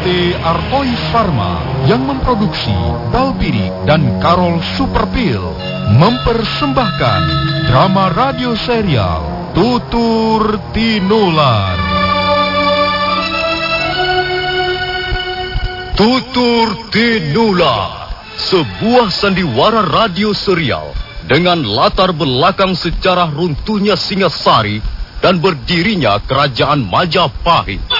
PT Artois Pharma yang memproduksi Balpirik dan Karol Superpil mempersembahkan drama radio serial Tutur Tinular. Tutur Tinular, sebuah sandiwara radio serial dengan latar belakang sejarah runtuhnya Singasari dan berdirinya Kerajaan Majapahit.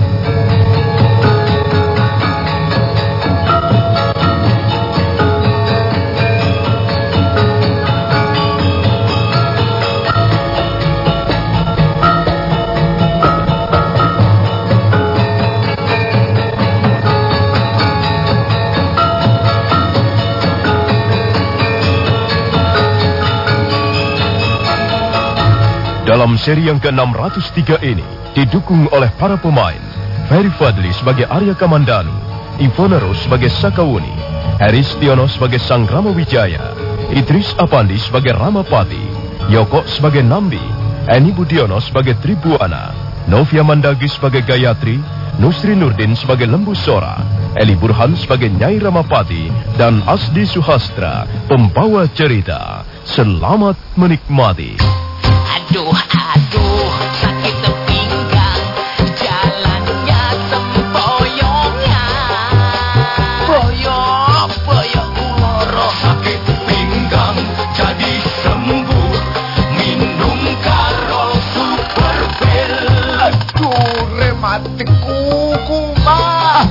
Dalam seri yang ke-603 ini didukung oleh para pemain Ferry Fadli sebagai Arya Kamandanu, Ivona Rose sebagai Sakawuni, Haris Tiono sebagai Sang Rama Wijaya, Idris Apandi sebagai Ramapati, Yoko sebagai Nambi, Eni Budiono sebagai Tribuana, Novia Mandagi sebagai Gayatri, Nusri Nurdin sebagai Lembu Sora, Eli Burhan sebagai Nyai Ramapati, dan Asdi Suhastra, pembawa cerita. Selamat menikmati. Aduh,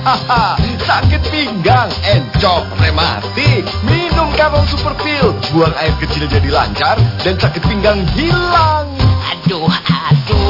Sakit pinggang, encok, rematik. Minum Karol Super Pill. Buang air kecil jadi lancar dan sakit pinggang hilang. Aduh, aduh,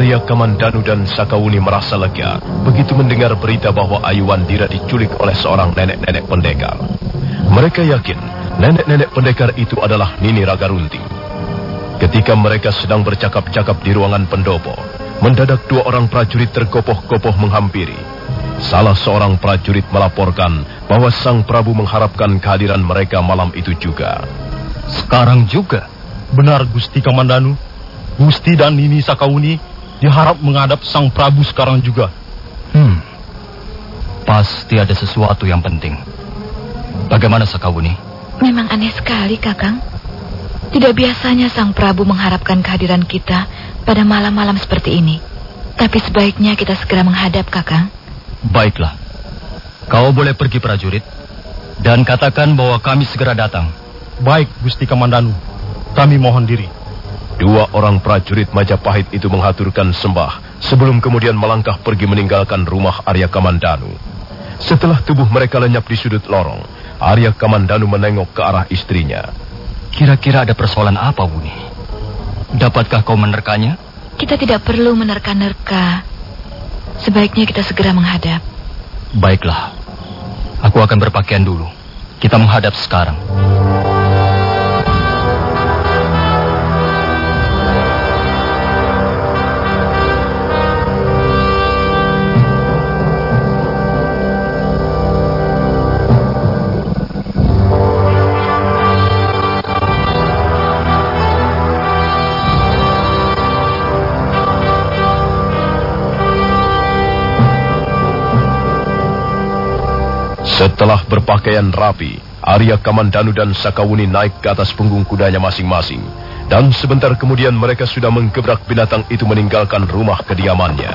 Arya Kamandanu dan Sakawuni merasa lega begitu mendengar berita bahwa Ayuandira diculik oleh seorang nenek-nenek pendekar. Mereka yakin nenek-nenek pendekar itu adalah Nini Ragarunti. Ketika mereka sedang bercakap-cakap di ruangan pendopo, mendadak dua orang prajurit tergopoh-gopoh menghampiri. Salah seorang prajurit melaporkan bahwa Sang Prabu mengharapkan kehadiran mereka malam itu juga. Sekarang juga, benar Gusti Kamandanu, Gusti dan Nini Sakawuni diharap menghadap Sang Prabu sekarang juga. Hmm, pasti ada sesuatu yang penting. Bagaimana Sakawuni? Memang aneh sekali, Kakang. Tidak biasanya Sang Prabu mengharapkan kehadiran kita pada malam-malam seperti ini. Tapi sebaiknya kita segera menghadap, Kakang. Baiklah, kau boleh pergi prajurit dan katakan bahwa kami segera datang. Baik, Gusti Kamandanu. Kami mohon diri. Dua orang prajurit Majapahit itu menghaturkan sembah sebelum kemudian melangkah pergi meninggalkan rumah Arya Kamandanu. Setelah tubuh mereka lenyap di sudut lorong, Arya Kamandanu menengok ke arah istrinya. Kira-kira ada persoalan apa, Wuni? Dapatkah kau menerkanya? Kita tidak perlu menerka-nerka. Sebaiknya kita segera menghadap. Baiklah, aku akan berpakaian dulu. Kita menghadap sekarang. Setelah berpakaian rapi, Arya Kamandanu dan Sakawuni naik ke atas punggung kudanya masing-masing. Dan sebentar kemudian mereka sudah menggebrak binatang itu meninggalkan rumah kediamannya.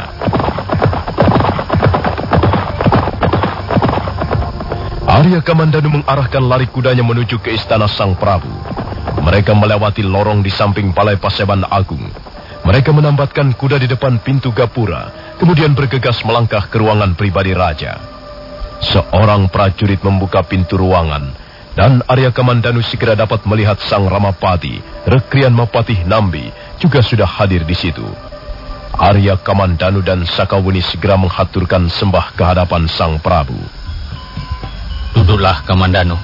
Arya Kamandanu mengarahkan lari kudanya menuju ke istana Sang Prabu. Mereka melewati lorong di samping Balai Paseban Agung. Mereka menambatkan kuda di depan pintu gapura, kemudian bergegas melangkah ke ruangan pribadi raja. Seorang prajurit membuka pintu ruangan, dan Arya Kamandanu segera dapat melihat Sang Ramapati, Rekrian Mapatih Nambi, juga sudah hadir di situ. Arya Kamandanu dan Sakawuni segera menghaturkan sembah kehadapan Sang Prabu. Duduklah, Kamandano.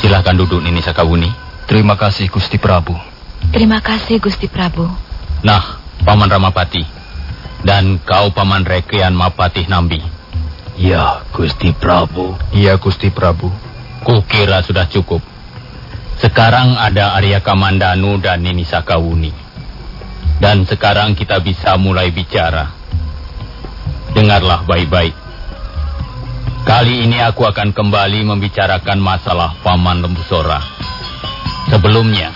Silahkan duduk, Nini Sakawuni. Terima kasih Gusti Prabu. Terima kasih Gusti Prabu. Nah, Paman Ramapati. Dan kau Paman Rekrian Mapatih Nambi. Ya, Gusti Prabu. Iya, Gusti Prabu. Kukira sudah cukup. Sekarang ada Arya Kamandanu dan Nini Sakawuni. Dan sekarang kita bisa mulai bicara. Dengarlah baik-baik. Kali ini aku akan kembali membicarakan masalah Paman Lembusora. Sebelumnya,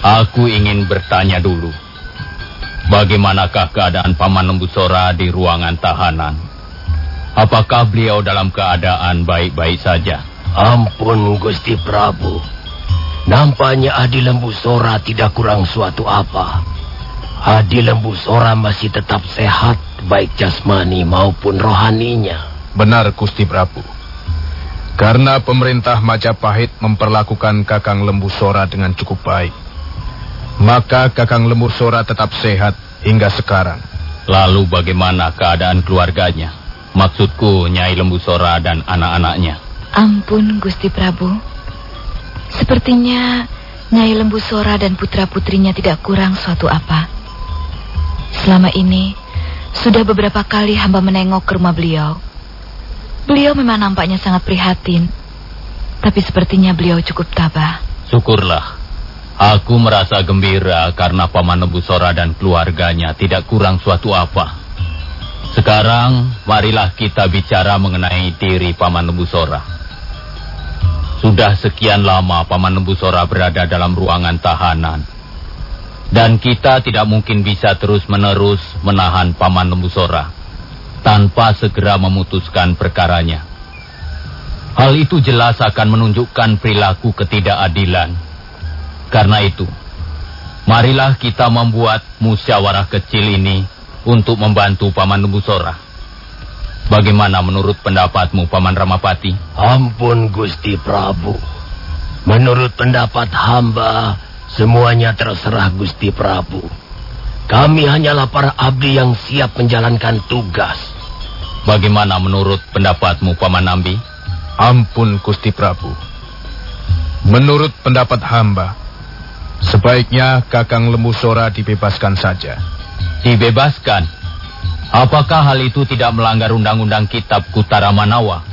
aku ingin bertanya dulu. Bagaimanakah keadaan Paman Lembusora di ruangan tahanan? Apakah beliau dalam keadaan baik-baik saja? Ampun Gusti Prabu. Nampaknya Adi Lembu Sora tidak kurang suatu apa. Adi Lembu Sora masih tetap sehat, baik jasmani maupun rohaninya. Benar Gusti Prabu. Karena pemerintah Majapahit memperlakukan Kakang Lembu Sora dengan cukup baik. Maka Kakang Lembu Sora tetap sehat hingga sekarang. Lalu bagaimana keadaan keluarganya? Maksudku Nyai Lembu Sora dan anak-anaknya. Ampun Gusti Prabu. Sepertinya Nyai Lembu Sora dan putra-putrinya tidak kurang suatu apa. Selama ini, sudah beberapa kali hamba menengok ke rumah beliau. Beliau memang nampaknya sangat prihatin. Tapi sepertinya beliau cukup tabah. Syukurlah. Aku merasa gembira karena Paman Lembu Sora dan keluarganya tidak kurang suatu apa. Sekarang, marilah kita bicara mengenai diri Paman Lembu Sora. Sudah sekian lama Paman Lembu Sora berada dalam ruangan tahanan. Dan kita tidak mungkin bisa terus-menerus menahan Paman Lembu Sora tanpa segera memutuskan perkaranya. Hal itu jelas akan menunjukkan perilaku ketidakadilan. Karena itu, marilah kita membuat musyawarah kecil ini untuk membantu Paman Lembu Sora. Bagaimana menurut pendapatmu, Paman Ramapati? Ampun Gusti Prabu. Menurut pendapat hamba, semuanya terserah Gusti Prabu. Kami hanyalah para abdi yang siap menjalankan tugas. Bagaimana menurut pendapatmu, Paman Nambi? Ampun Gusti Prabu. Menurut pendapat hamba, sebaiknya Kakang Lembu Sora dibebaskan saja. Dibebaskan? Apakah hal itu tidak melanggar undang-undang kitab Kutara Manawa?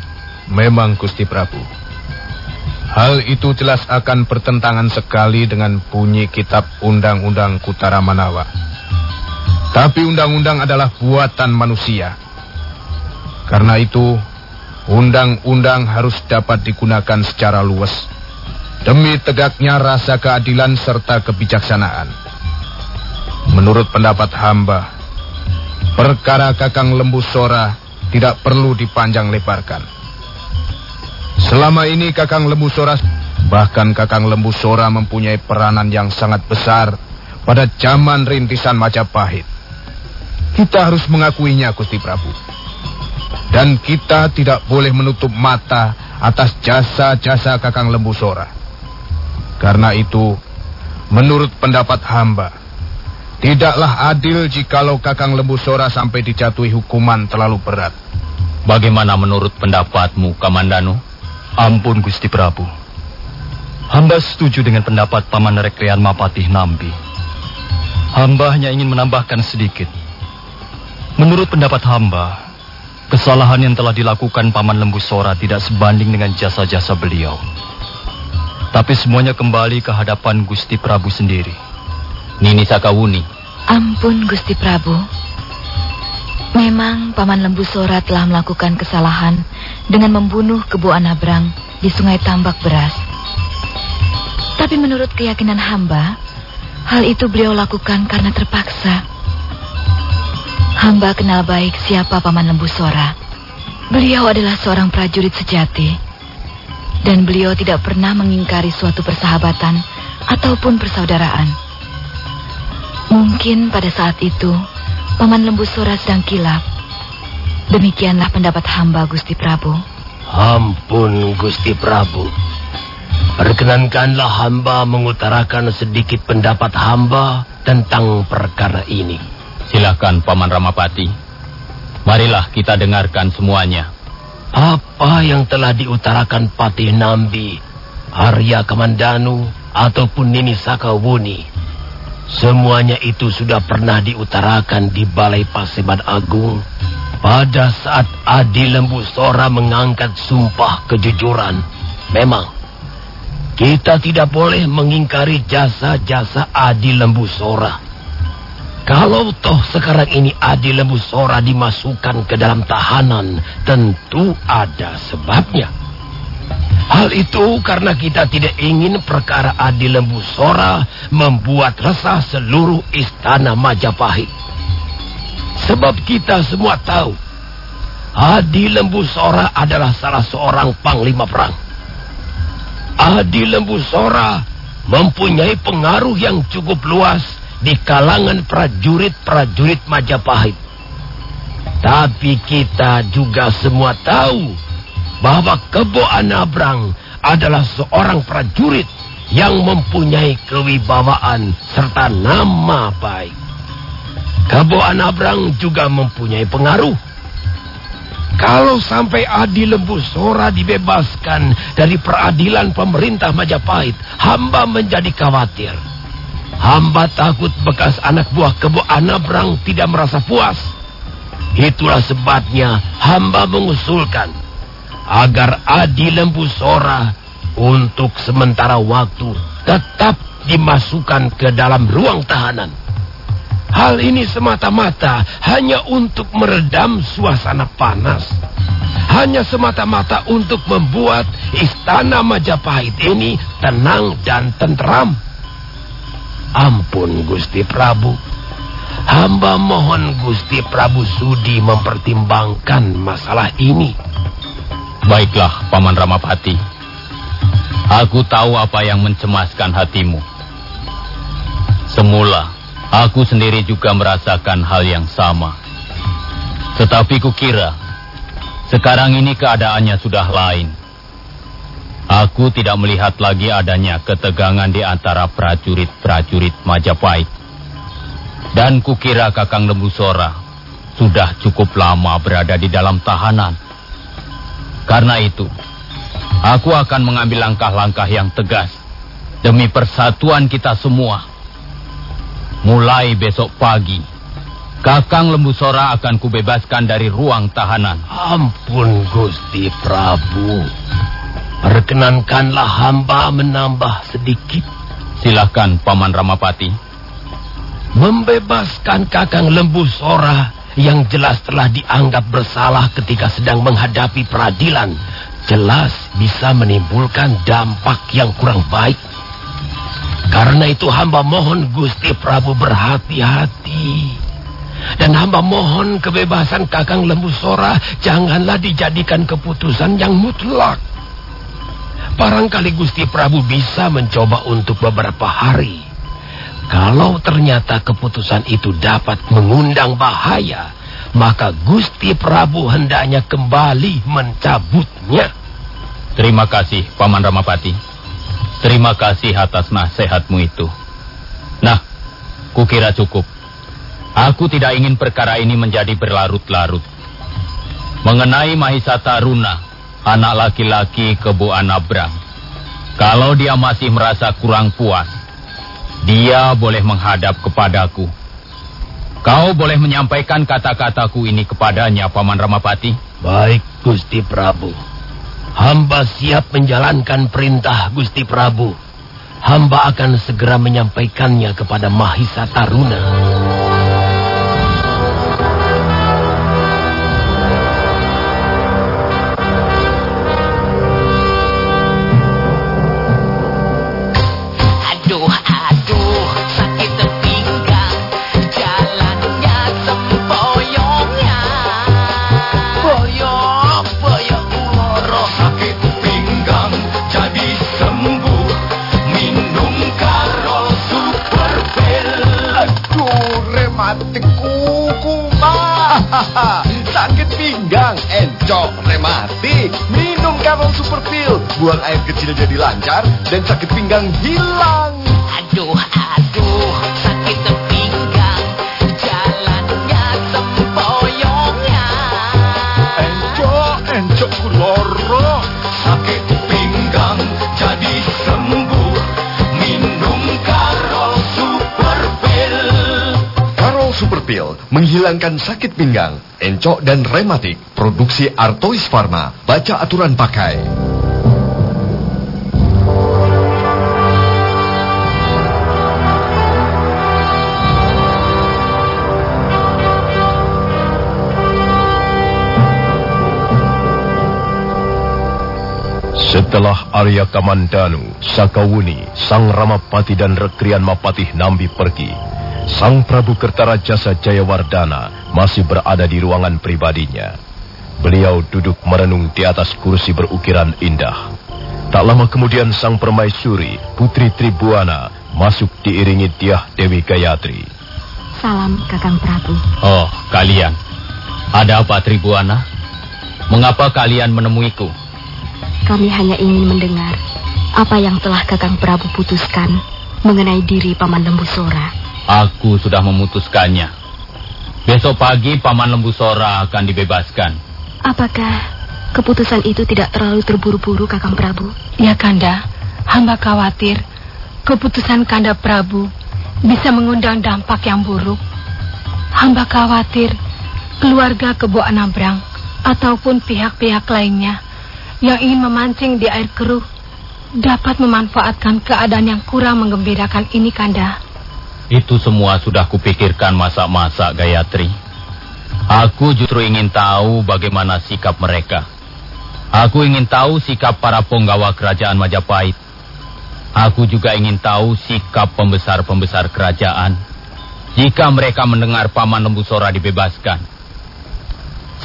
Memang Gusti Prabu. Hal itu jelas akan bertentangan sekali dengan bunyi kitab Undang-Undang Kutara Manawa. Tapi undang-undang adalah buatan manusia. Karena itu, undang-undang harus dapat digunakan secara luas demi tegaknya rasa keadilan serta kebijaksanaan. Menurut pendapat hamba, perkara Kakang Lembu Sora tidak perlu dipanjang lebarkan. Selama ini Kakang Lembu Sora, bahkan Kakang Lembu Sora mempunyai peranan yang sangat besar pada zaman rintisan Majapahit. Kita harus mengakuinya, Gusti Prabu. Dan kita tidak boleh menutup mata atas jasa-jasa Kakang Lembu Sora. Karena itu, menurut pendapat hamba, tidaklah adil jikalau Kakang Lembu Sora sampai dijatuhi hukuman terlalu berat. Bagaimana menurut pendapatmu, Kamandanu? Ampun Gusti Prabu. Hamba setuju dengan pendapat Paman Rekrean Mapatih Nambi. Hamba hanya ingin menambahkan sedikit. Menurut pendapat hamba, kesalahan yang telah dilakukan Paman Lembu Sora tidak sebanding dengan jasa-jasa beliau. Tapi semuanya kembali ke hadapan Gusti Prabu sendiri. Nini Sakawuni. Ampun Gusti Prabu. Memang Paman Lembu Sora telah melakukan kesalahan dengan membunuh Kebo Anabrang di Sungai Tambak Beras. Tapi menurut keyakinan hamba, hal itu beliau lakukan karena terpaksa. Hamba kenal baik siapa Paman Lembu Sora. Beliau adalah seorang prajurit sejati. Dan beliau tidak pernah mengingkari suatu persahabatan ataupun persaudaraan. Mungkin pada saat itu, Paman Lembu Sora sedang kilap. Demikianlah pendapat hamba Gusti Prabu. Ampun Gusti Prabu. Perkenankanlah hamba mengutarakan sedikit pendapat hamba tentang perkara ini. Silakan Paman Ramapati. Marilah kita dengarkan semuanya. Apa yang telah diutarakan Patih Nambi, Arya Kamandanu, ataupun Nini Sakawuni, semuanya itu sudah pernah diutarakan di Balai Paseban Agung pada saat Adi Lembu Sora mengangkat sumpah kejujuran. Memang, kita tidak boleh mengingkari jasa-jasa Adi Lembu Sora. Kalau toh sekarang ini Adi Lembu Sora dimasukkan ke dalam tahanan, tentu ada sebabnya. Hal itu karena kita tidak ingin perkara Adi Lembu Sora membuat resah seluruh istana Majapahit. Sebab kita semua tahu, Adi Lembu Sora adalah salah seorang panglima perang. Adi Lembu Sora mempunyai pengaruh yang cukup luas di kalangan prajurit-prajurit Majapahit. Tapi kita juga semua tahu bahwa Kebo Anabrang adalah seorang prajurit yang mempunyai kewibawaan serta nama baik. Kebo Anabrang juga mempunyai pengaruh. Kalau sampai Adi Lembu Sora dibebaskan dari peradilan pemerintah Majapahit, hamba menjadi khawatir. Hamba takut bekas anak buah kebo Anabrang tidak merasa puas. Itulah sebabnya hamba mengusulkan agar Adi Lembu Sora untuk sementara waktu tetap dimasukkan ke dalam ruang tahanan. Hal ini semata-mata hanya untuk meredam suasana panas. Hanya semata-mata untuk membuat istana Majapahit ini tenang dan tentram. Ampun Gusti Prabu. Hamba mohon Gusti Prabu Sudi mempertimbangkan masalah ini. Baiklah, Paman Ramapati. Aku tahu apa yang mencemaskan hatimu. Semula, aku sendiri juga merasakan hal yang sama. Tetapi kukira, sekarang ini keadaannya sudah lain. Aku tidak melihat lagi adanya ketegangan di antara prajurit-prajurit Majapahit. Dan kukira Kakang Lembu Sora sudah cukup lama berada di dalam tahanan. Karena itu, aku akan mengambil langkah-langkah yang tegas demi persatuan kita semua. Mulai besok pagi, Kakang Lembu Sora akan kubebaskan dari ruang tahanan. Ampun Gusti Prabu. Perkenankanlah hamba menambah sedikit. Silahkan, Paman Ramapati. Membebaskan Kakang Lembu Sora yang jelas telah dianggap bersalah ketika sedang menghadapi peradilan. Jelas bisa menimbulkan dampak yang kurang baik. Karena itu hamba mohon Gusti Prabu berhati-hati. Dan hamba mohon kebebasan Kakang Lembu Sora janganlah dijadikan keputusan yang mutlak. Barangkali Gusti Prabu bisa mencoba untuk beberapa hari. Kalau ternyata keputusan itu dapat mengundang bahaya, maka Gusti Prabu hendaknya kembali mencabutnya. Terima kasih, Paman Ramapati. Terima kasih atas nasihatmu itu. Nah, kukira cukup. Aku tidak ingin perkara ini menjadi berlarut-larut. Mengenai Mahisa Taruna, anak laki-laki Kebu Anabrang. Kalau dia masih merasa kurang puas, dia boleh menghadap kepadaku. Kau boleh menyampaikan kata-kataku ini kepadanya, Paman Ramapati. Baik, Gusti Prabu. Hamba siap menjalankan perintah Gusti Prabu. Hamba akan segera menyampaikannya kepada Mahisa Taruna. Pinggang, encok, rematik. Minum Karol Super Pill. Buang air kecil jadi lancar dan sakit pinggang hilang. Aduh, Pill menghilangkan sakit pinggang, encok dan rematik. Produksi Artois Pharma. Baca aturan pakai. Setelah Arya Kamandanu, Sakawuni, Sang Ramapati dan Rekrian Mapatih Nambi pergi, Sang Prabu Kertarajasa Jayawardana masih berada di ruangan pribadinya. Beliau duduk merenung di atas kursi berukiran indah. Tak lama kemudian Sang Permaisuri, Putri Tribuana, masuk diiringi Tiah Dewi Gayatri. Salam Kakang Prabu. Oh, kalian. Ada apa Tribuana? Mengapa kalian menemuiku? Kami hanya ingin mendengar apa yang telah Kakang Prabu putuskan mengenai diri Paman Lembu Sora. Aku sudah memutuskannya. Besok pagi Paman Lembu Sora akan dibebaskan. Apakah keputusan itu tidak terlalu terburu-buru Kakang Prabu? Ya Kanda, hamba khawatir keputusan Kanda Prabu bisa mengundang dampak yang buruk. Hamba khawatir keluarga Kebo Anabrang ataupun pihak-pihak lainnya yang ingin memancing di air keruh dapat memanfaatkan keadaan yang kurang menggembirakan ini Kanda. Itu semua sudah kupikirkan masa-masa Gayatri. Aku justru ingin tahu bagaimana sikap mereka. Aku ingin tahu sikap para penggawa kerajaan Majapahit. Aku juga ingin tahu sikap pembesar-pembesar kerajaan jika mereka mendengar Paman Lembu Sora dibebaskan.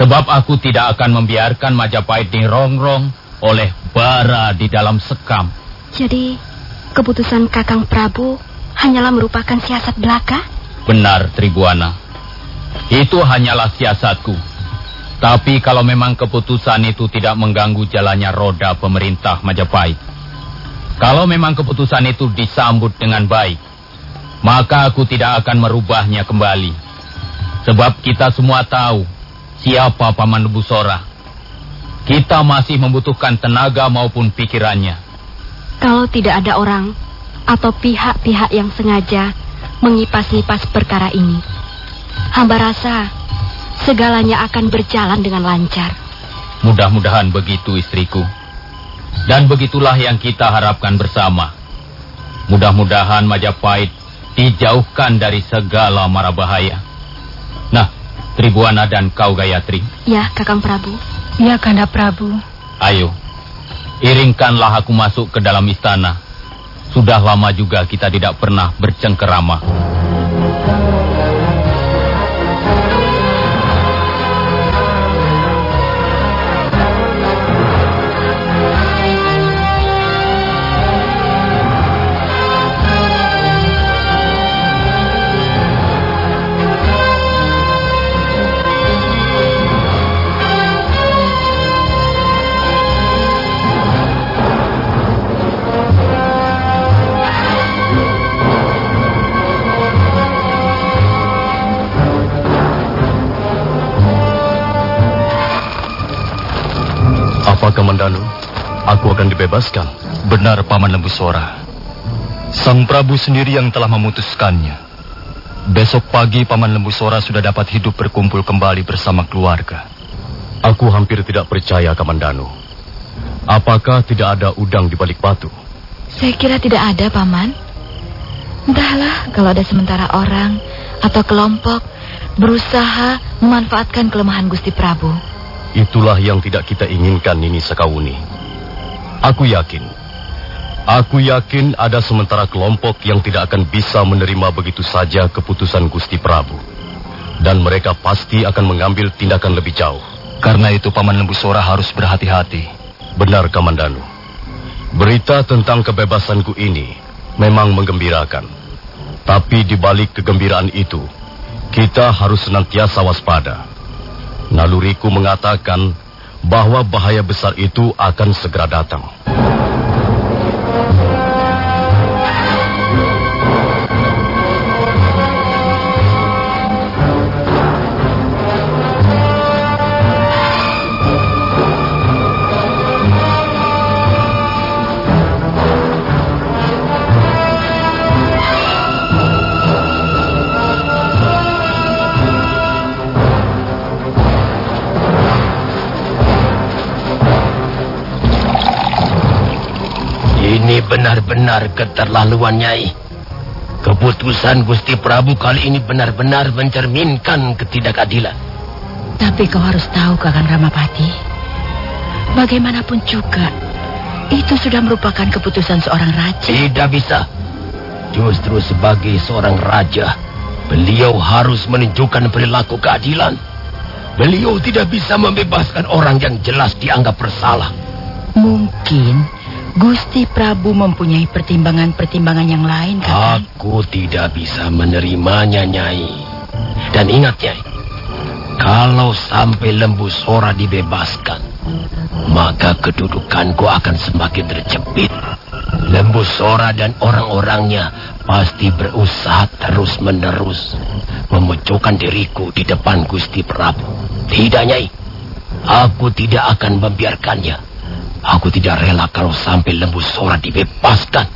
Sebab aku tidak akan membiarkan Majapahit dirongrong oleh bara di dalam sekam. Jadi, keputusan Kakang Prabu hanyalah merupakan siasat belaka? Benar, Tribuana. Itu hanyalah siasatku. Tapi kalau memang keputusan itu tidak mengganggu jalannya roda pemerintah Majapahit. Kalau memang keputusan itu disambut dengan baik, maka aku tidak akan merubahnya kembali. Sebab kita semua tahu siapa Paman Lebu Sora. Kita masih membutuhkan tenaga maupun pikirannya. Kalau tidak ada orang atau pihak-pihak yang sengaja mengipas-ngipas perkara ini, hamba rasa segalanya akan berjalan dengan lancar. Mudah-mudahan begitu istriku. Dan begitulah yang kita harapkan bersama. Mudah-mudahan Majapahit dijauhkan dari segala mara bahaya. Nah, Tribuana dan kau Gayatri, Ya, Kakang Prabu. Ya Kanda Prabu. ayo. Iringkanlah aku masuk ke dalam istana. Sudah lama juga kita tidak pernah bercengkerama. Aku akan dibebaskan. Benar Paman Lembu Sora. Sang Prabu sendiri yang telah memutuskannya. Besok pagi Paman Lembu Sora sudah dapat hidup berkumpul kembali bersama keluarga. Aku hampir tidak percaya Kamandanu. Apakah tidak ada udang di balik batu? Saya kira tidak ada, Paman. Entahlah kalau ada sementara orang atau kelompok berusaha memanfaatkan kelemahan Gusti Prabu. Itulah yang tidak kita inginkan Nini Sakawuni. Aku yakin Aku yakin ada sementara kelompok yang tidak akan bisa menerima begitu saja keputusan Gusti Prabu. Dan mereka pasti akan mengambil tindakan lebih jauh. Karena itu Paman Lembu Sora harus berhati-hati. Benar, Kamandanu. Berita tentang kebebasanku ini memang menggembirakan. Tapi di balik kegembiraan itu, kita harus senantiasa waspada. Naluriku mengatakan bahwa bahaya besar itu akan segera datang. Benar-benar keterlaluan, Nyai. Keputusan Gusti Prabu kali ini benar-benar mencerminkan ketidakadilan. Tapi kau harus tahu, Kakang Ramapati. Bagaimanapun juga, itu sudah merupakan keputusan seorang raja. Tidak bisa. Justru sebagai seorang raja, beliau harus menunjukkan perilaku keadilan. Beliau tidak bisa membebaskan orang yang jelas dianggap bersalah. Mungkin Gusti Prabu mempunyai pertimbangan-pertimbangan yang lain, Kakang. Aku tidak bisa menerimanya, Nyai. Dan ingat, Nyai, kalau sampai lembu sora dibebaskan, maka kedudukanku akan semakin terjepit. Lembu sora dan orang-orangnya pasti berusaha terus-menerus memojokkan diriku di depan Gusti Prabu. Tidak, Nyai. Aku tidak akan membiarkannya. Aku tidak rela kalau sampai lembu sora dibebaskan.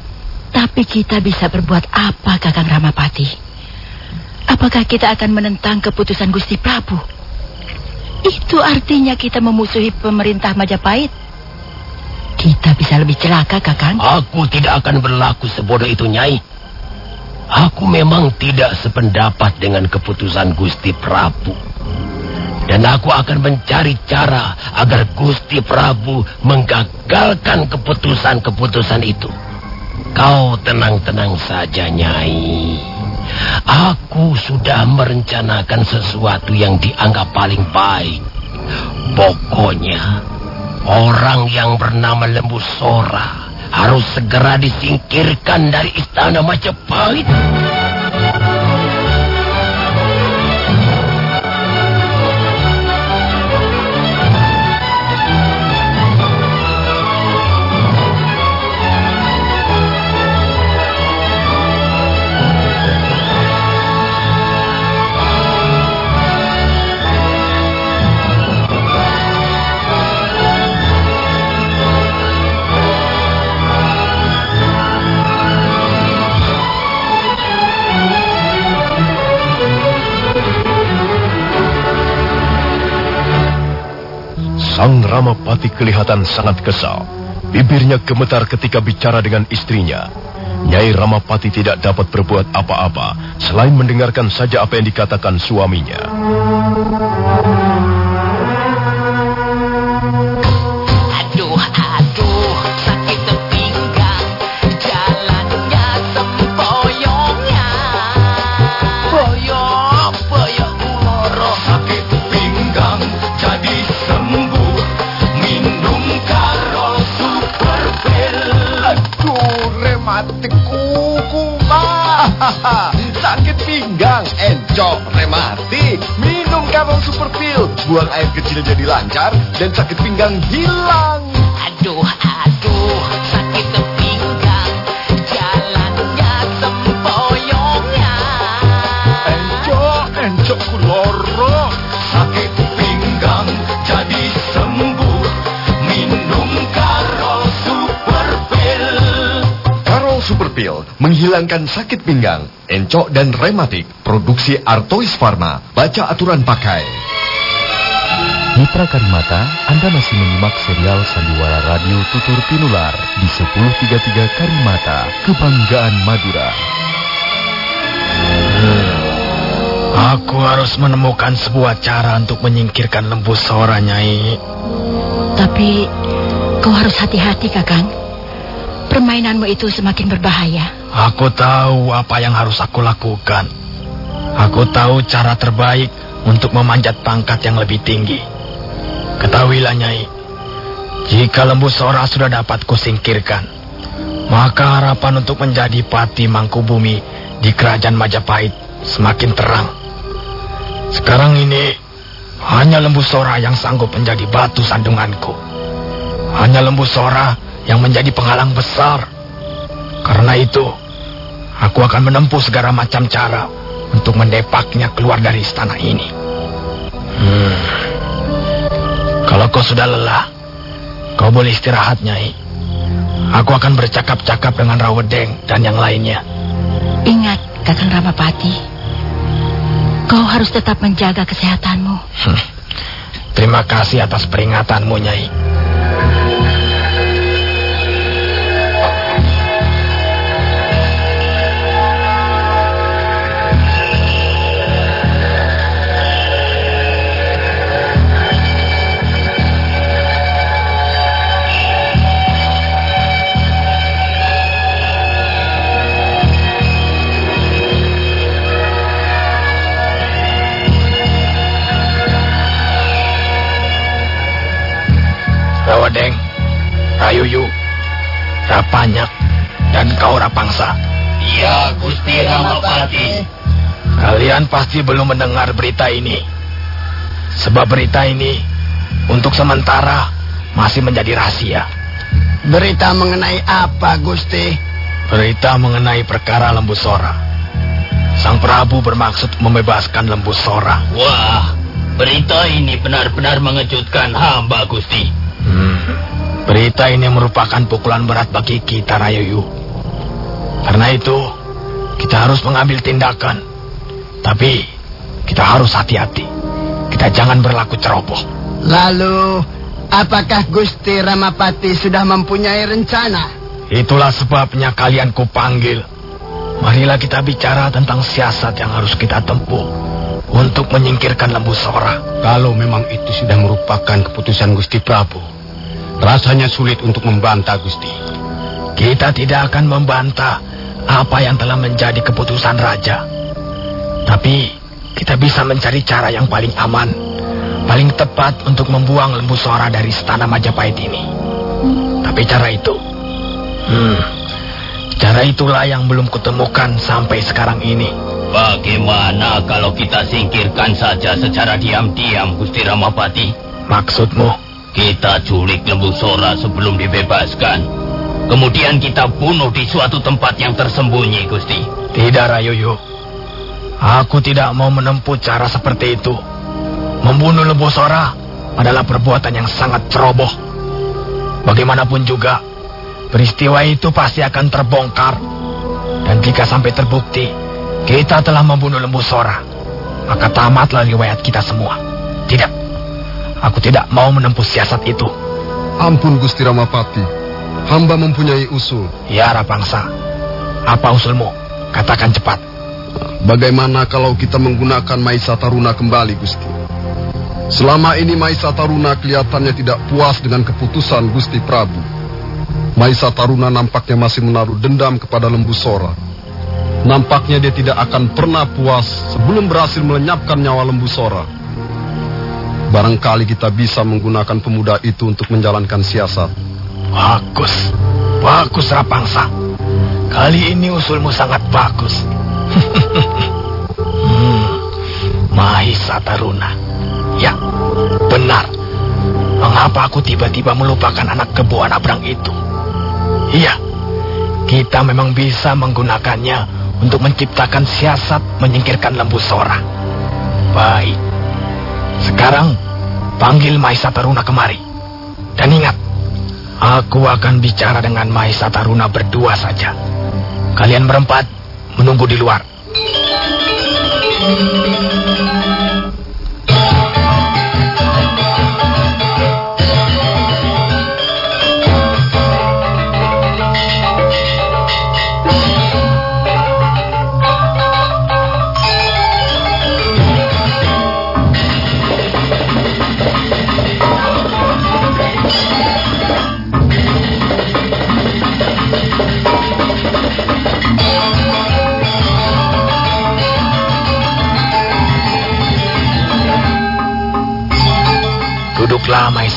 Tapi kita bisa berbuat apa, Kakang Ramapati? Apakah kita akan menentang keputusan Gusti Prabu? Itu artinya kita memusuhi pemerintah Majapahit. Kita bisa lebih celaka, Kakang. Aku tidak akan berlaku sebodoh itu, Nyai. Aku memang tidak sependapat dengan keputusan Gusti Prabu. Dan aku akan mencari cara agar Gusti Prabu menggagalkan keputusan-keputusan itu. Kau tenang-tenang saja, Nyai. Aku sudah merencanakan sesuatu yang dianggap paling baik. Pokoknya, orang yang bernama Lembu Sora harus segera disingkirkan dari istana Majapahit. Sang Ramapati kelihatan sangat kesal. Bibirnya gemetar ketika bicara dengan istrinya. Nyai Ramapati tidak dapat berbuat apa-apa selain mendengarkan saja apa yang dikatakan suaminya. Buang air kecil jadi lancar dan sakit pinggang hilang. Aduh, aduh, sakit pinggang, jalannya sempoyongnya. Encok, encok kuloro. Sakit pinggang jadi sembuh Minum Karol Super Pill Karol Super Pill menghilangkan sakit pinggang, encok dan rematik. Produksi Artois Pharma. Baca aturan pakai. Mitra Karimata, Anda masih menyimak serial Sandiwara Radio Tutur Pinular di 1033 Karimata, Kebanggaan Madura. Aku harus menemukan sebuah cara untuk menyingkirkan lembu sora, Nyai. Tapi kau harus hati-hati, Kakang. Permainanmu itu semakin berbahaya. Aku tahu apa yang harus aku lakukan. Aku tahu cara terbaik untuk memanjat pangkat yang lebih tinggi. Ketahuilah, Nyai. Jika lembu sora sudah dapat kusingkirkan, maka harapan untuk menjadi pati Mangkubumi di kerajaan Majapahit semakin terang. Sekarang ini, hanya lembu sora yang sanggup menjadi batu sandunganku. Hanya lembu sora yang menjadi penghalang besar. Karena itu, aku akan menempuh segala macam cara untuk mendepaknya keluar dari istana ini. Kau sudah lelah, kau boleh istirahat, Nyai. Aku akan bercakap-cakap dengan Rawedeng dan yang lainnya. Ingat, Kakang Ramapati. Kau harus tetap menjaga kesehatanmu. Hmm. Terima kasih atas peringatanmu, Nyai. Rawadeng, Rayuyu, Rapanyak, dan kau Rapangsa. Iya, Gusti Ramapati. Kalian pasti belum mendengar berita ini. Sebab berita ini untuk sementara masih menjadi rahasia. Berita mengenai apa, Gusti? Berita mengenai perkara Lembu Sora. Sang Prabu bermaksud membebaskan Lembu Sora. Wah, berita ini benar-benar mengejutkan hamba, Gusti. Berita ini merupakan pukulan berat bagi kita, Rayuyu. Karena itu, kita harus mengambil tindakan. Tapi, kita harus hati-hati. Kita jangan berlaku ceroboh. Lalu, apakah Gusti Ramapati sudah mempunyai rencana? Itulah sebabnya kalian kupanggil. Marilah kita bicara tentang siasat yang harus kita tempuh untuk menyingkirkan lembu sora. Kalau memang itu sudah merupakan keputusan Gusti Prabu, rasanya sulit untuk membantah Gusti. Kita tidak akan membantah apa yang telah menjadi keputusan raja. Tapi kita bisa mencari cara yang paling aman, paling tepat untuk membuang lembu sora dari istana Majapahit ini. Tapi cara itu, hmm, cara itulah yang belum kutemukan sampai sekarang ini. Bagaimana kalau kita singkirkan saja secara diam-diam, Gusti Ramapati? Maksudmu? Kita culik lembu sora sebelum dibebaskan. Kemudian kita bunuh di suatu tempat yang tersembunyi, Gusti. Tidak, Rayuyu. Aku tidak mau menempuh cara seperti itu. Membunuh lembu sora adalah perbuatan yang sangat ceroboh. Bagaimanapun juga, peristiwa itu pasti akan terbongkar. Dan jika sampai terbukti, kita telah membunuh lembu sora, maka tamatlah riwayat kita semua. Tidak, aku tidak mau menempuh siasat itu. Ampun Gusti Ramapati, hamba mempunyai usul. Ya, Rapangsa. Apa usulmu? Katakan cepat. Bagaimana kalau kita menggunakan Maisa Taruna kembali, Gusti? Selama ini Maisa Taruna kelihatannya tidak puas dengan keputusan Gusti Prabu. Maisa Taruna nampaknya masih menaruh dendam kepada Lembu Sora. Nampaknya dia tidak akan pernah puas sebelum berhasil melenyapkan nyawa Lembu Sora. Barangkali kita bisa menggunakan pemuda itu untuk menjalankan siasat. Bagus. Bagus, Rapangsa. Kali ini usulmu sangat bagus. hmm, Mahisa Taruna. Ya, benar. Mengapa aku tiba-tiba melupakan anak kebo anak berang itu? Iya, kita memang bisa menggunakannya untuk menciptakan siasat menyingkirkan lembu sora. Baik. Sekarang, panggil Maisa Taruna kemari. Dan ingat, aku akan bicara dengan Maisa Taruna berdua saja. Kalian berempat menunggu di luar.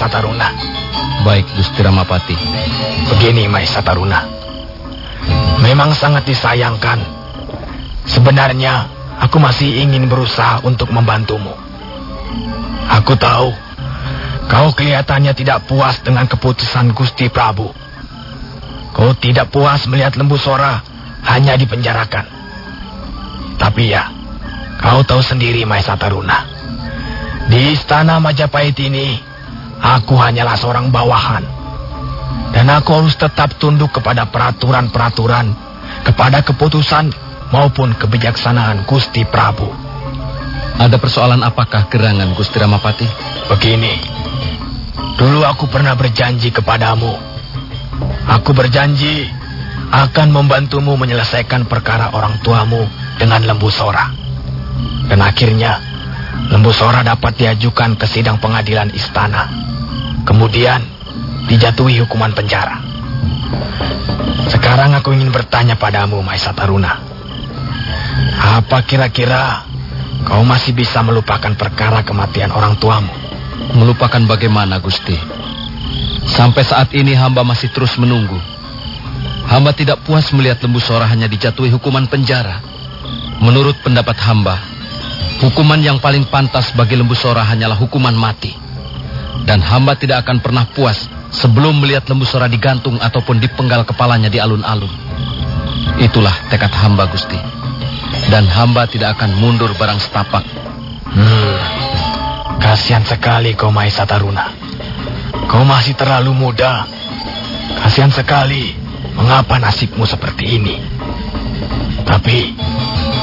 Maesa Taruna. Baik, Gusti Ramapati. Begini, Maesa Taruna. Memang sangat disayangkan. Sebenarnya, aku masih ingin berusaha untuk membantumu. Aku tahu, kau kelihatannya tidak puas dengan keputusan Gusti Prabu. Kau tidak puas melihat lembu sora hanya dipenjarakan. Tapi ya, kau tahu sendiri, Maesa Taruna. Di istana Majapahit ini, aku hanyalah seorang bawahan. Dan aku harus tetap tunduk kepada peraturan-peraturan, kepada keputusan maupun kebijaksanaan Gusti Prabu. Ada persoalan apakah gerangan Gusti Ramapati? Begini, dulu aku pernah berjanji kepadamu. Aku berjanji akan membantumu menyelesaikan perkara orang tuamu dengan lembu sora. Dan akhirnya, lembu sora dapat diajukan ke sidang pengadilan istana. Kemudian, dijatuhi hukuman penjara. Sekarang aku ingin bertanya padamu, Maisa Taruna. Apa kira-kira kau masih bisa melupakan perkara kematian orang tuamu? Melupakan bagaimana, Gusti? Sampai saat ini hamba masih terus menunggu. Hamba tidak puas melihat lembu sora hanya dijatuhi hukuman penjara. Menurut pendapat hamba, hukuman yang paling pantas bagi lembu sora hanyalah hukuman mati. Dan hamba tidak akan pernah puas sebelum melihat lembu sora digantung ataupun dipenggal kepalanya di alun-alun. Itulah tekad hamba, Gusti. Dan hamba tidak akan mundur barang setapak. Hmm, kasihan sekali kau Maisa Taruna. Kau masih terlalu muda. Kasihan sekali mengapa nasibmu seperti ini. Tapi,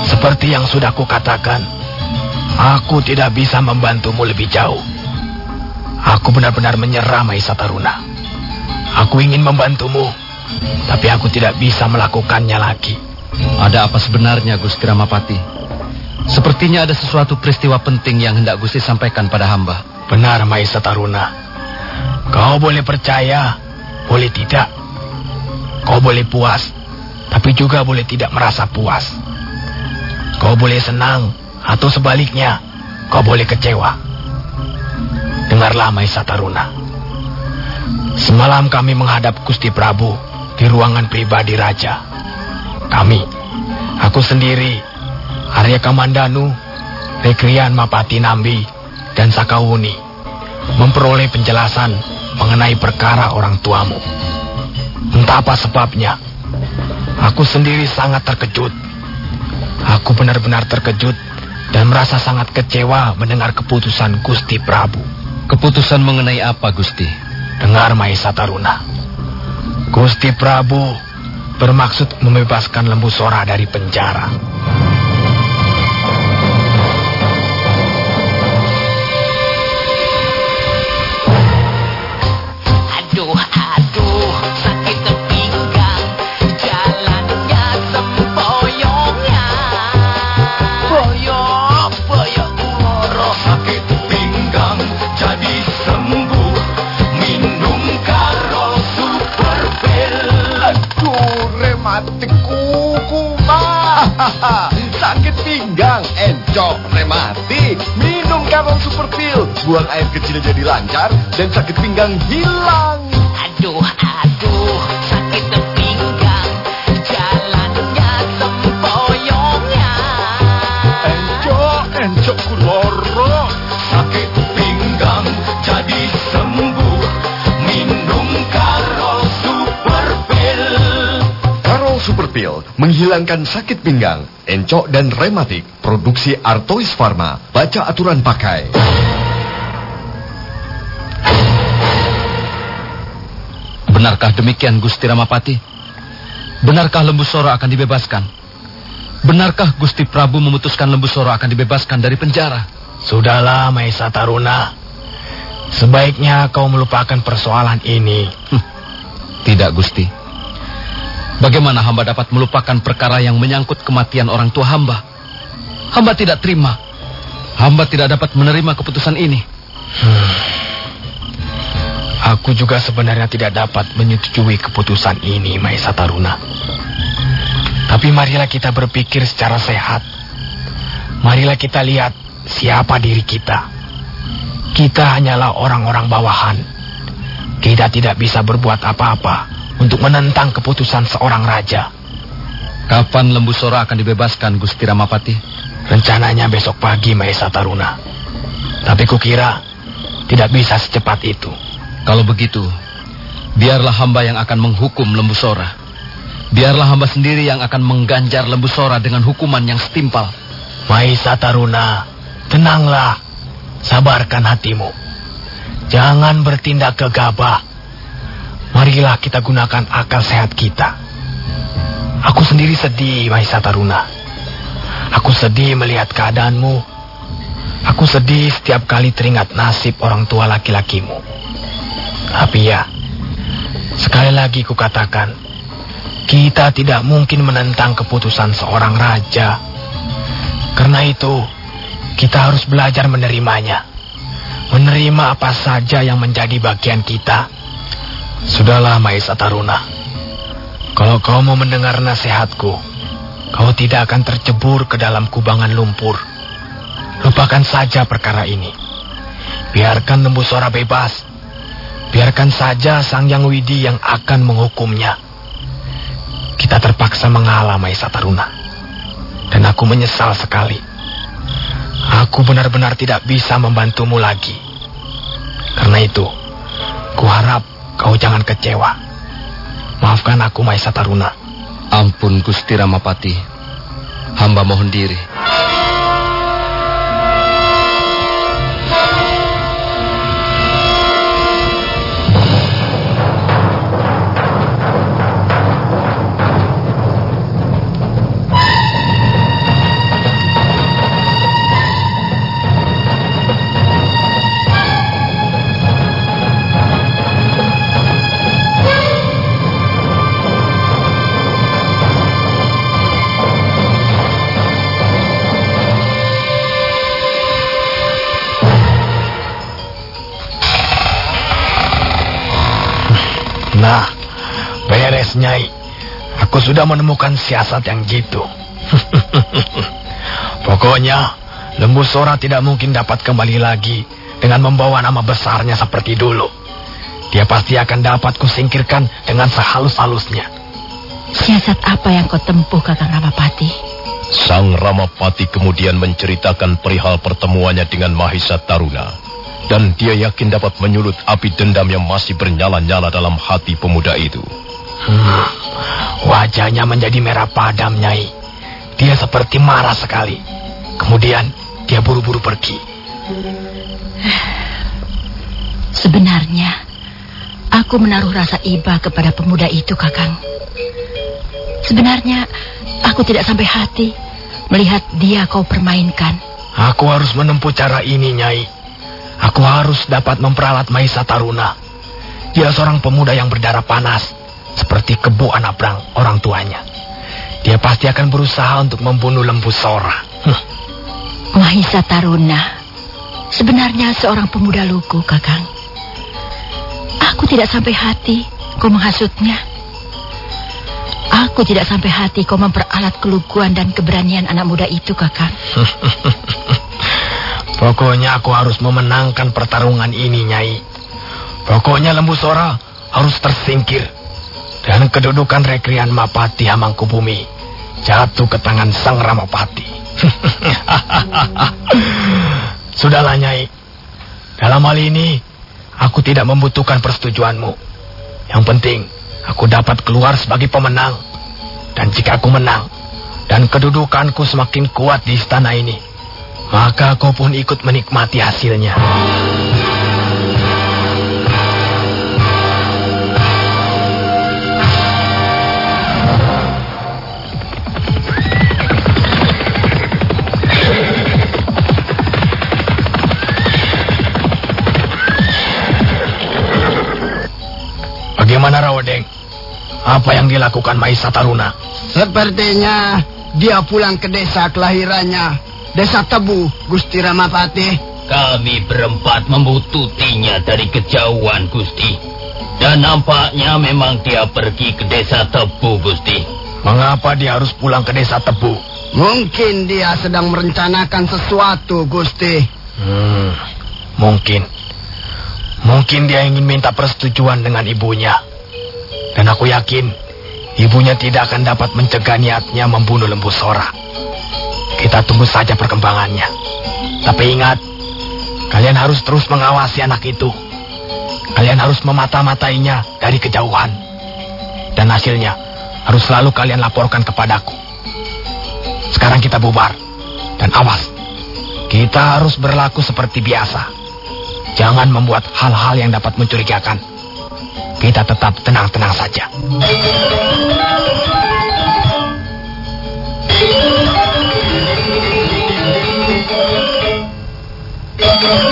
seperti yang sudah kukatakan, aku tidak bisa membantumu lebih jauh. Aku benar-benar menyerah, Maisa Taruna. Aku ingin membantumu, tapi aku tidak bisa melakukannya lagi. Ada apa sebenarnya, Gusti Ramapati? Sepertinya ada sesuatu peristiwa penting yang hendak Gusti sampaikan pada hamba. Benar, Maisa Taruna. Kau boleh percaya, boleh tidak. Kau boleh puas, tapi juga boleh tidak merasa puas. Kau boleh senang, atau sebaliknya, kau boleh kecewa. Dengarlah Maisa Taruna. Semalam kami menghadap Gusti Prabu di ruangan pribadi Raja. Kami, aku sendiri, Arya Kamandanu, Rekrian Mapati Nambi, dan Sakawuni memperoleh penjelasan mengenai perkara orang tuamu. Entah apa sebabnya, aku sendiri sangat terkejut. Aku benar-benar terkejut dan merasa sangat kecewa mendengar keputusan Gusti Prabu. Keputusan mengenai apa, Gusti? Dengar Maisa Taruna. Gusti Prabu bermaksud membebaskan lembu sora dari penjara. Sakit pinggang, encok, rematik. Minum Karol Super Pill. Buang air kecil jadi lancar dan sakit pinggang hilang. Aduh, aduh, sakit pinggang, jalannya sempoyongnya. Encok, encok kuloro. Pill menghilangkan sakit pinggang, encok dan rematik. Produksi Artois Pharma. Baca aturan pakai. Benarkah demikian, Gusti Ramapati? Benarkah lembu sora akan dibebaskan? Benarkah Gusti Prabu memutuskan lembu sora akan dibebaskan dari penjara? Sudahlah, Maisa Taruna. Sebaiknya kau melupakan persoalan ini. Tidak, Gusti. Bagaimana hamba dapat melupakan perkara yang menyangkut kematian orang tua hamba? Hamba tidak terima. Hamba tidak dapat menerima keputusan ini. Aku juga sebenarnya tidak dapat menyetujui keputusan ini, Maisa Taruna. Tapi marilah kita berpikir secara sehat. Marilah kita lihat siapa diri kita. Kita hanyalah orang-orang bawahan. Kita tidak bisa berbuat apa-apa untuk menentang keputusan seorang raja. Kapan Lembu Sora akan dibebaskan, Gusti Ramapati? Rencananya besok pagi, Maesa Taruna. Tapi kukira tidak bisa secepat itu. Kalau begitu, biarlah hamba yang akan menghukum Lembu Sora. Biarlah hamba sendiri yang akan mengganjar Lembu Sora dengan hukuman yang setimpal. Maesa Taruna, tenanglah. Sabarkan hatimu. Jangan bertindak gegabah. Marilah kita gunakan akal sehat kita. Aku sendiri sedih, Maisa Taruna. Aku sedih melihat keadaanmu. Aku sedih setiap kali teringat nasib orang tua laki-lakimu. Tapi ya, sekali lagi kukatakan, kita tidak mungkin menentang keputusan seorang raja. Karena itu, kita harus belajar menerimanya. Menerima apa saja yang menjadi bagian kita. Sudahlah, Maisa Taruna. Kalau kau mau mendengar nasihatku, kau tidak akan tercebur ke dalam kubangan lumpur. Lupakan saja perkara ini. Biarkan lembu suara bebas. Biarkan saja Sang Yang Widi yang akan menghukumnya. Kita terpaksa mengalah, Maisa Taruna. Dan aku menyesal sekali. Aku benar-benar tidak bisa membantumu lagi. Karena itu, kuharap kau jangan kecewa. Maafkan aku, Maesa Taruna. Ampun, Gusti Ramapati. Hamba mohon diri. Nyai. Aku sudah menemukan siasat yang jitu. Pokoknya, lembu Sora tidak mungkin dapat kembali lagi dengan membawa nama besarnya seperti dulu. Dia pasti akan dapat kusingkirkan dengan sehalus-halusnya. Siasat apa yang kau tempuh, Kakang Ramapati? Sang Ramapati kemudian menceritakan perihal pertemuannya dengan Mahisa Taruna. Dan dia yakin dapat menyulut api dendam yang masih bernyala-nyala dalam hati pemuda itu. Hmm, wajahnya menjadi merah padam, Nyai. Dia seperti marah sekali. Kemudian dia buru-buru pergi. Sebenarnya, aku menaruh rasa iba kepada pemuda itu, Kakang. Sebenarnya, aku tidak sampai hati melihat dia kau permainkan. Aku harus menempuh cara ini, Nyai. Aku harus dapat memperalat Maisa Taruna. Dia seorang pemuda yang berdarah panas, seperti Kebo Anabrang, orang tuanya. Dia pasti akan berusaha untuk membunuh Lembu Sora. Huh. Mahisa Taruna, sebenarnya seorang pemuda lugu, Kakang. Aku tidak sampai hati kau menghasutnya. Aku tidak sampai hati kau memperalat keluguan dan keberanian anak muda itu, Kakang. Pokoknya aku harus memenangkan pertarungan ini, Nyai. Pokoknya Lembu Sora harus tersingkir. Dan kedudukan Rekrian Mapati Hamangkubumi jatuh ke tangan Sang Ramapati. Sudahlah, Nyai. Dalam hal ini, aku tidak membutuhkan persetujuanmu. Yang penting, aku dapat keluar sebagai pemenang. Dan jika aku menang, dan kedudukanku semakin kuat di istana ini, maka kau pun ikut menikmati hasilnya. Apa yang dilakukan Maisa Taruna? Sepertinya dia pulang ke desa kelahirannya Desa Tebu, Gusti Ramapati. Kami berempat membututinya dari kejauhan, Gusti. Dan nampaknya memang dia pergi ke desa Tebu, Gusti. Mengapa dia harus pulang ke desa Tebu? Mungkin dia sedang merencanakan sesuatu, Gusti. Hmm, Mungkin. Mungkin dia ingin minta persetujuan dengan ibunya. Dan aku yakin ibunya tidak akan dapat mencegah niatnya membunuh lembu sora. Kita tunggu saja perkembangannya. Tapi ingat, kalian harus terus mengawasi anak itu. Kalian harus memata-matainya dari kejauhan. Dan hasilnya harus selalu kalian laporkan kepadaku. Sekarang kita bubar. Dan awas, kita harus berlaku seperti biasa. Jangan membuat hal-hal yang dapat mencurigakan. Kita tetap tenang-tenang saja. Memang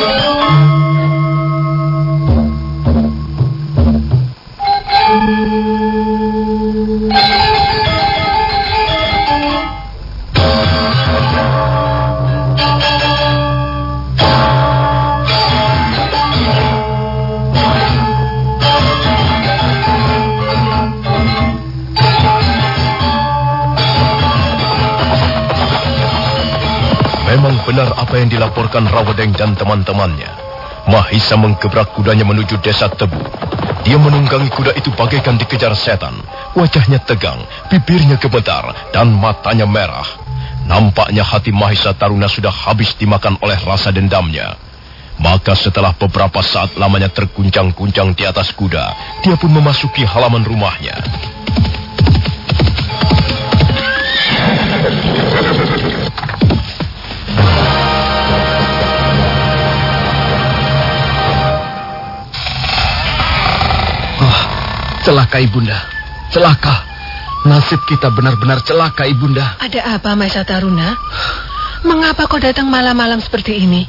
benar apa yang dilaporkan Rawadeng dan teman-temannya. Mahisa menggebrak kudanya menuju desa Tebu. Dia menunggangi kuda itu bagaikan dikejar setan. Wajahnya tegang, bibirnya gemetar, dan matanya merah. Nampaknya hati Mahisa Taruna sudah habis dimakan oleh rasa dendamnya. Maka setelah beberapa saat lamanya terguncang-guncang di atas kuda, dia pun memasuki halaman rumahnya. Celaka ibunda, celaka. Nasib kita benar-benar celaka ibunda. Ada apa, Maisa Taruna? Mengapa kau datang malam-malam seperti ini?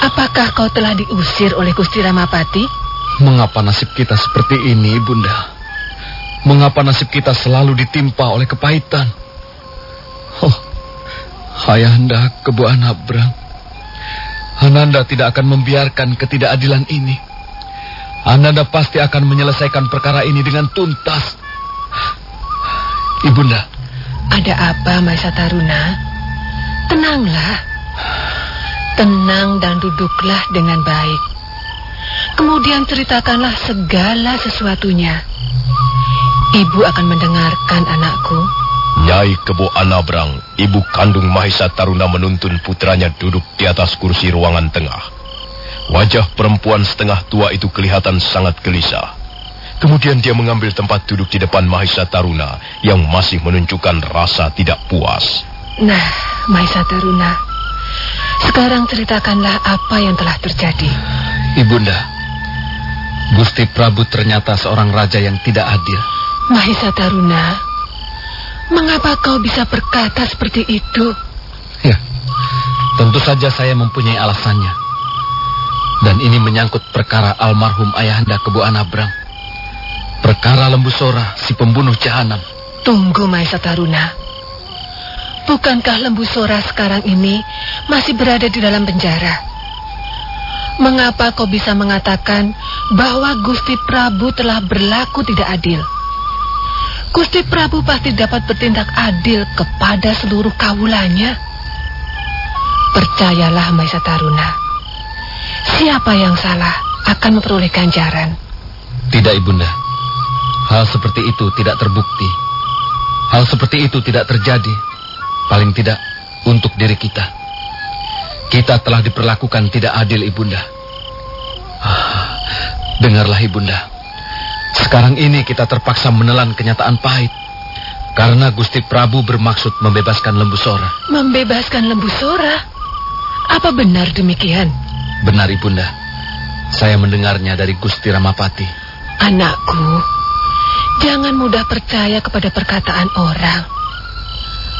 Apakah kau telah diusir oleh Gusti Ramapati? Mengapa nasib kita seperti ini ibunda? Mengapa nasib kita selalu ditimpa oleh kepahitan? Oh, Ayahanda Kebu Anabrang. Ananda tidak akan membiarkan ketidakadilan ini. Ananda pasti akan menyelesaikan perkara ini dengan tuntas. Ibunda. Ada apa, Maisa Taruna? Tenanglah. Tenang dan duduklah dengan baik. Kemudian ceritakanlah segala sesuatunya. Ibu akan mendengarkan anakku. Nyai Kebo Anabrang, ibu kandung Mahisa Taruna menuntun putranya duduk di atas kursi ruangan tengah. Wajah perempuan setengah tua itu kelihatan sangat gelisah. Kemudian dia mengambil tempat duduk di depan Mahisa Taruna yang masih menunjukkan rasa tidak puas. Nah, Maisa Taruna, sekarang ceritakanlah apa yang telah terjadi. Ibunda, Gusti Prabu ternyata seorang raja yang tidak adil. Mahisa Taruna, mengapa kau bisa berkata seperti itu? Ya, tentu saja saya mempunyai alasannya. Dan ini menyangkut perkara almarhum ayahanda Kebu Anabrang. Perkara lembu sora, si pembunuh jahanam. Tunggu, Maisa Taruna. Bukankah lembu sora sekarang ini masih berada di dalam penjara? Mengapa kau bisa mengatakan bahwa Gusti Prabu telah berlaku tidak adil? Gusti Prabu pasti dapat bertindak adil kepada seluruh kawulanya. Percayalah, Maisa Taruna. Siapa yang salah akan memperoleh ganjaran. Tidak, Ibunda. Hal seperti itu tidak terbukti. Hal seperti itu tidak terjadi. Paling tidak untuk diri kita. Kita telah diperlakukan tidak adil, Ibunda. Ah, dengarlah, Ibunda. Sekarang ini kita terpaksa menelan kenyataan pahit. Karena Gusti Prabu bermaksud membebaskan lembu sora. Membebaskan lembu sora? Apa benar demikian? Benar, Ibunda. Saya mendengarnya dari Gusti Ramapati. Anakku, jangan mudah percaya kepada perkataan orang.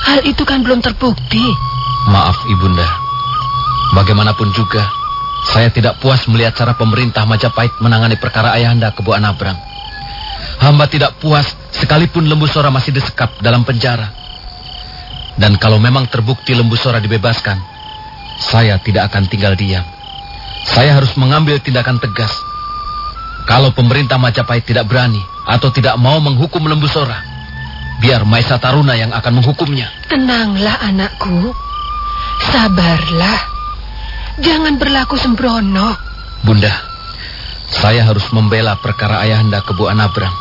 Hal itu kan belum terbukti. Maaf, Ibunda. Bagaimanapun juga, saya tidak puas melihat cara pemerintah Majapahit menangani perkara ayahanda Kebu Anabrang. Hamba tidak puas sekalipun lembu sora masih disekap dalam penjara. Dan kalau memang terbukti lembu sora dibebaskan, saya tidak akan tinggal diam. Saya harus mengambil tindakan tegas. Kalau pemerintah Majapahit tidak berani atau tidak mau menghukum lembu sora, biar Maisa Taruna yang akan menghukumnya. Tenanglah anakku. Sabarlah. Jangan berlaku sembrono. Bunda, saya harus membela perkara ayahanda ke Bu Anabrang.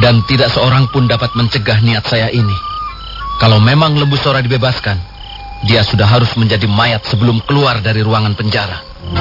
Dan tidak seorang pun dapat mencegah niat saya ini. Kalau memang Lembu Sora dibebaskan, dia sudah harus menjadi mayat sebelum keluar dari ruangan penjara. Nah,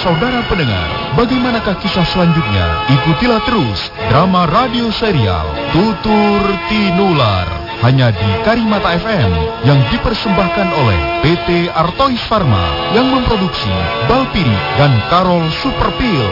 saudara pendengar, bagaimanakah kisah selanjutnya? Ikutilah terus drama radio serial Tutur Tinular hanya di Karimata FM yang dipersembahkan oleh PT Artois Pharma yang memproduksi Balpiri dan Karol Superpil.